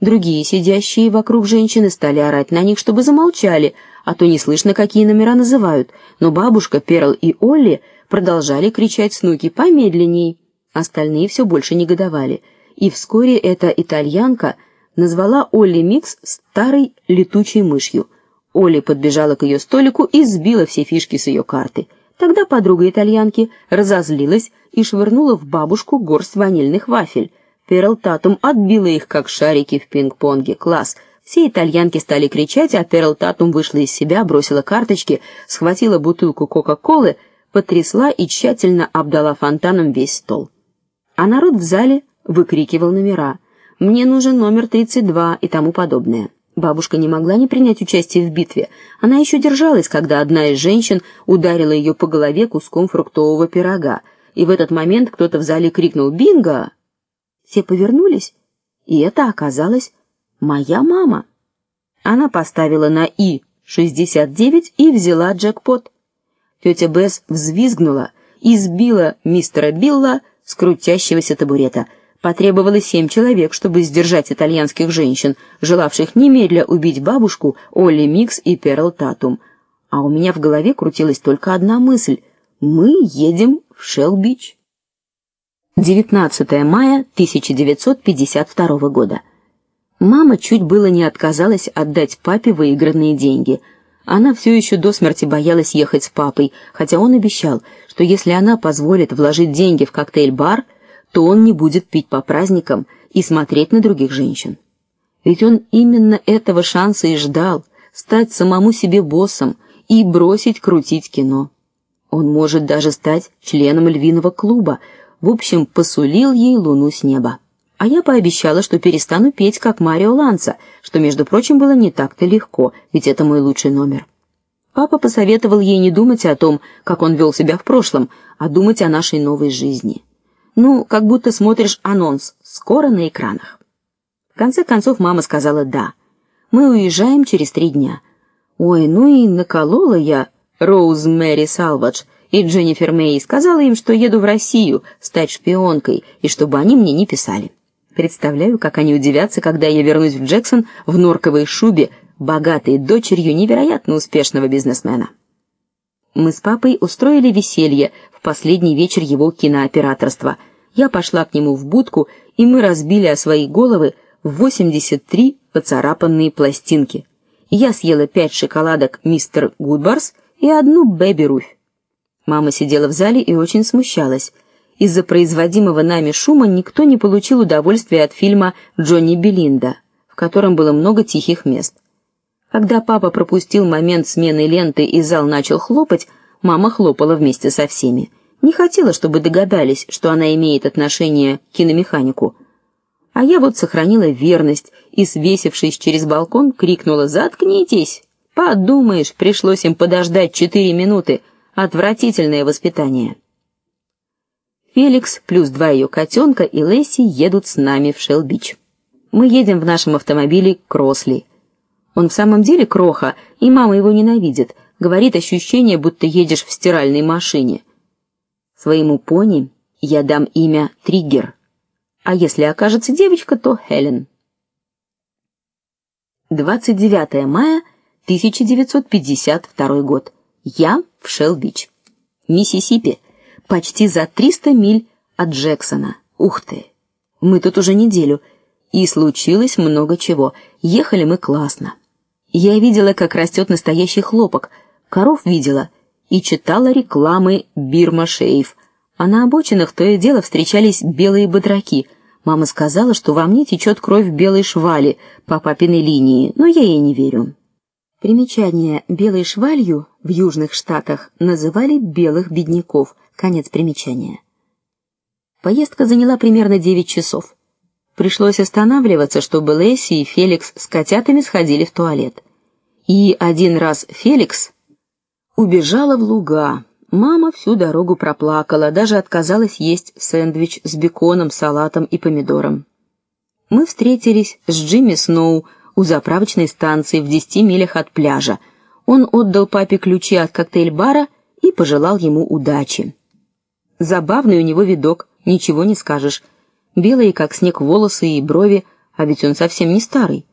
Другие сидящие вокруг женщины стали орать на них, чтобы замолчали, а то не слышно, какие номера называют. Но бабушка, Перл и Олли продолжали кричать Снуки помедленней. Остальные все больше негодовали, и вскоре эта итальянка назвала Олли Микс старой летучей мышью. Олли подбежала к ее столику и сбила все фишки с ее карты. Тогда подруга итальянки разозлилась и швырнула в бабушку горсть ванильных вафель. Перл Татум отбила их как шарики в пинг-понге. Класс. Все итальянки стали кричать, а Перл Татум вышла из себя, бросила карточки, схватила бутылку Кока-колы, потрясла и тщательно обдала фонтаном весь стол. А народ в зале выкрикивал номера: "Мне нужен номер 32" и тому подобное. Бабушка не могла не принять участие в битве. Она еще держалась, когда одна из женщин ударила ее по голове куском фруктового пирога, и в этот момент кто-то в зале крикнул: "Бинго!" Все повернулись, и это оказалась моя мама. Она поставила на и 69 и взяла джекпот. Тетя Бесс взвизгнула и сбила мистера Билла с крутящегося табурета. Потребовалось семь человек, чтобы сдержать итальянских женщин, желавших немедля убить бабушку Олли Микс и Перл Татум. А у меня в голове крутилась только одна мысль: мы едем в Шелл-Бич. 19 мая 1952 года. Мама чуть было не отказалась отдать папе выигранные деньги. Она все еще до смерти боялась ехать с папой, хотя он обещал, что если она позволит вложить деньги в коктейль-бар, то он не будет пить по праздникам и смотреть на других женщин. Ведь он именно этого шанса и ждал стать самому себе боссом и бросить крутить кино. Он может даже стать членом львиного клуба, в общем, посулил ей луну с неба. А я пообещала, что перестану петь как Марио Ланца, что, между прочим, было не так-то легко, ведь это мой лучший номер. Папа посоветовал ей не думать о том, как он вел себя в прошлом, а думать о нашей новой жизни. Ну, как будто смотришь анонс скоро на экранах. В конце концов мама сказала да. Мы уезжаем через три дня. Ой, ну и наколола я Роуз Мэри Салвадж и Дженнифер Мэй сказала им, что еду в Россию стать шпионкой и чтобы они мне не писали. Представляю, как они удивятся, когда я вернусь в Джексон в норковой шубе, богатой дочерью невероятно успешного бизнесмена. Мы с папой устроили веселье в последний вечер его кинооператорства. Я пошла к нему в будку, и мы разбили о свои головы 83 поцарапанные пластинки. Я съела пять шоколадок Мистер Гудбарс и одну Бэби Руфь. Мама сидела в зале и очень смущалась. Из-за производимого нами шума никто не получил удовольствия от фильма Джонни Белинда, в котором было много тихих мест. Когда папа пропустил момент смены ленты и зал начал хлопать, мама хлопала вместе со всеми. Не хотела, чтобы догадались, что она имеет отношение к киномеханику. А я вот сохранила верность и, свесившись через балкон, крикнула: "Заткнитесь! Подумаешь, пришлось им подождать четыре минуты". Отвратительное воспитание. Феликс плюс два ее котенка и Лэсси едут с нами в Шелбич. Мы едем в нашем автомобиле Кросли. Он в самом деле кроха, и мама его ненавидит. Говорит ощущение, будто едешь в стиральной машине. Своему пони я дам имя Триггер. А если окажется девочка, то Хелен. 29 мая 1952 год. Я в Шелл-Бич, Миссисипи, почти за 300 миль от Джексона. Ух ты. Мы тут уже неделю, и случилось много чего. Ехали мы классно. Я видела, как растет настоящий хлопок, коров видела и читала рекламы Бирма Шейф. А на обочинах то и дело встречались белые бодраки. Мама сказала, что во мне течет кровь белой швали по папиной линии, но я ей не верю. Примечание: белой швалью в южных штатах называли белых бедняков. Конец примечания. Поездка заняла примерно 9 часов. Пришлось останавливаться, чтобы Лэсси и Феликс с котятами сходили в туалет. И один раз Феликс убежала в луга. Мама всю дорогу проплакала, даже отказалась есть сэндвич с беконом, салатом и помидором. Мы встретились с Джимми Сноу у заправочной станции в 10 милях от пляжа. Он отдал папе ключи от коктейль-бара и пожелал ему удачи. Забавный у него видок, ничего не скажешь. Белые как снег волосы и брови, А ведь он совсем не старый.